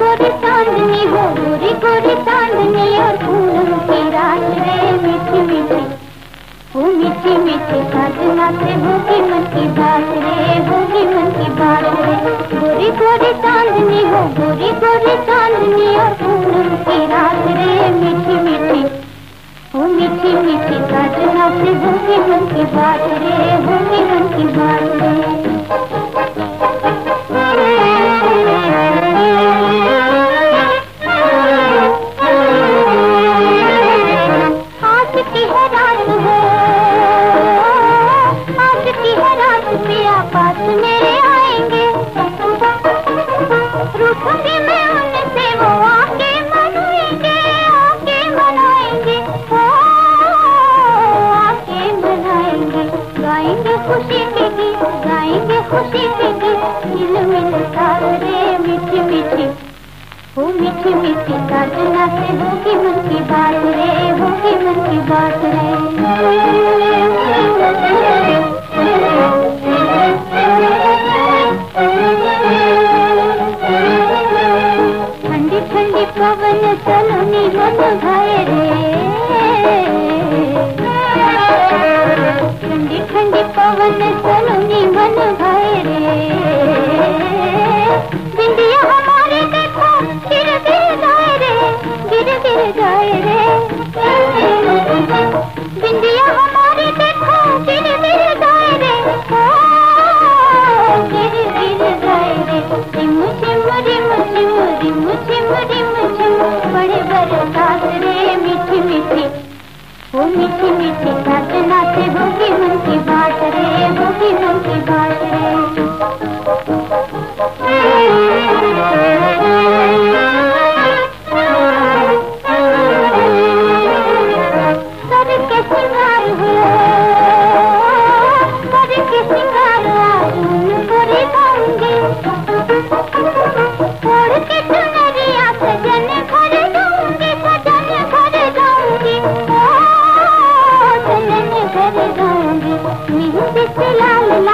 गोरी चांदनी हो गोरी गोरी चांदनी और फूलों वो मीठी मीठी साजना से होगी मन की बात रे होगी मन की बात रे गोरी गोरी चांदनी हो गोरी गोरी चांदनी और फूलों की रात रे मीठी मीठी मीठी मीठी साजना से होगी मन की बात रे होगी मन की बात गाएँगे खुशी के मिल मिल सारे मीठी मीठी। वो मीठी मीठी साजना से होगी मन की बात रे, होगी मन की बात रे। ठंडी ठंडी पवन चलनी मन भाए रे। मीठी मीठी साधना से होगी मन की बात लाल